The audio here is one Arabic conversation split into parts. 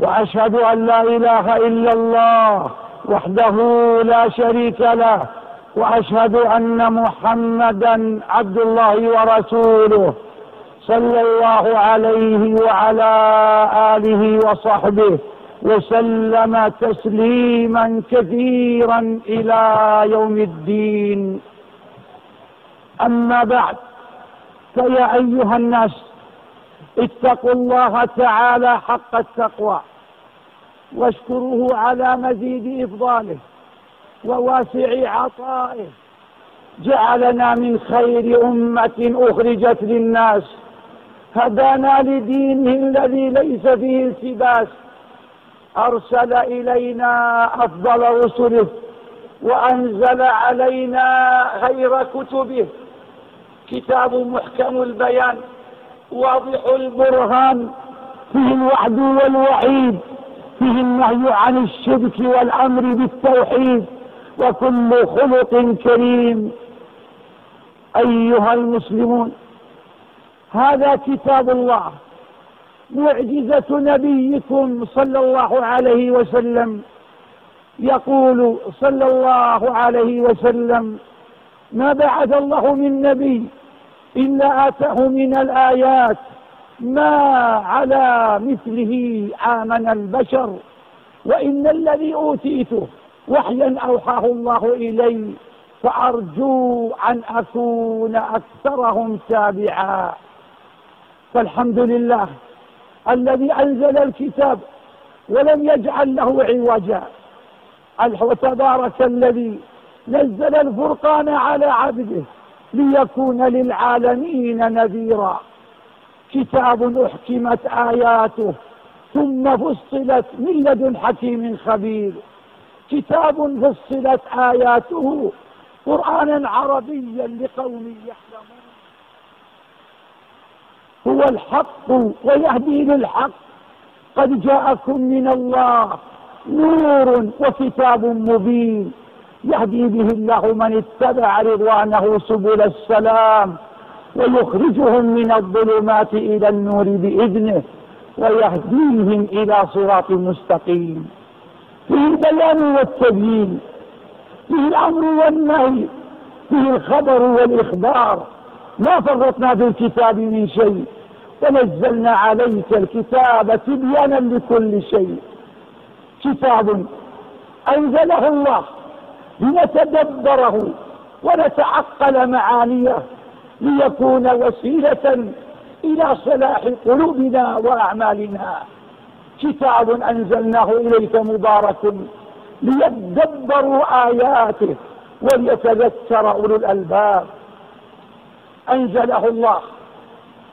وأشهد أن لا إله إلا الله وحده لا شريك له وأشهد أن محمدا عبد الله ورسوله صلى الله عليه وعلى آله وصحبه وسلم تسليما كثيرا إلى يوم الدين. أما بعد فيا أيها الناس اتقوا الله تعالى حق التقوى واشكروه على مزيد إفضاله وواسع عطائه. جعلنا من خير أمة أخرجت للناس. هدانا لدينه الذي ليس فيه التباس. أرسل إلينا أفضل رسله وأنزل علينا غير كتبه. كتاب محكم البيان. واضح البرهان فيه الوعد والوعيد فيه النهي عن الشرك والأمر بالتوحيد وكل خلق كريم. أيها المسلمون هذا كتاب الله معجزة نبيكم صلى الله عليه وسلم. يقول صلى الله عليه وسلم ما بعث الله من نبي إن أتاه من الآيات ما على مثله آمن البشر وإن الذي أوتيته وحيا أوحاه الله إلي فأرجو أن أكون أكثرهم تابعا فالحمد لله الذي أنزل الكتاب ولم يجعل له عوجا وتبارك الذي نزل الفرقان على عبده ليكون للعالمين نذيرا. كتاب أحكمت آياته ثم فصلت من لدن حكيم خبير. كتاب فصلت آياته قرآنا عربيا لقوم يحلمون هو الحق ويهدي للحق. قد جاءكم من الله نور وكتاب مبين. يهدي به الله من اتبع رضوانه سبل السلام ويخرجهم من الظلمات إلى النور بإذنه ويهديهم إلى صراط مستقيم. فيه البيان والتبيين فيه الأمر والنهي فيه الخبر والإخبار. ما فرطنا في الكتاب من شيء ونزلنا عليك الكتاب تبيانا لكل شيء. كتاب أنزله الله لنتدبره ونتعقل معانيه ليكون وسيلة إلى صلاح قلوبنا وأعمالنا. كتاب أنزلناه إليك مبارك ليتدبروا آياته وليتذكر أولو الألباب. أنزله الله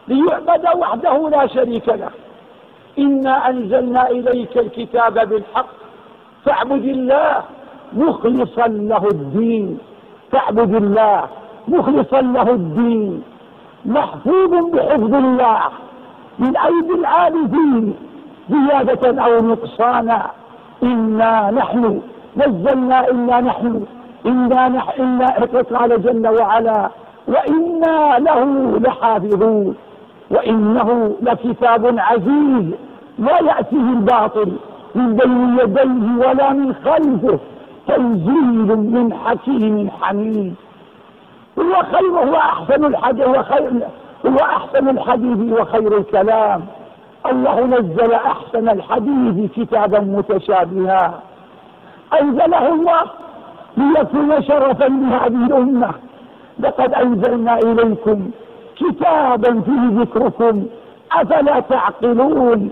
ليعبد وحده لا شريك له. إنا أنزلنا إليك الكتاب بالحق فاعبد الله مخلصا له الدين تعبد الله مخلصا له الدين محفوظ بحفظ الله من أيدي العابدين زيادة أو نقصانا. إنا نحن نزلنا إلا نحن إنا نحن إنا على جل وعلا. وإنا له لحافظون. وإنه لكتاب عزيز. لا يأتيه الباطل من بين يديه ولا من خلفه. تنزيل من حكيم حميد. هو خير هو أحسن الحديث وخير هو أحسن الحديث وخير الكلام. الله نزل أحسن الحديث كتابا متشابها. أنزله الله ليكون شرفا لهذه الأمة. لقد أنزلنا إليكم كتابا فيه ذكركم. أفلا تعقلون؟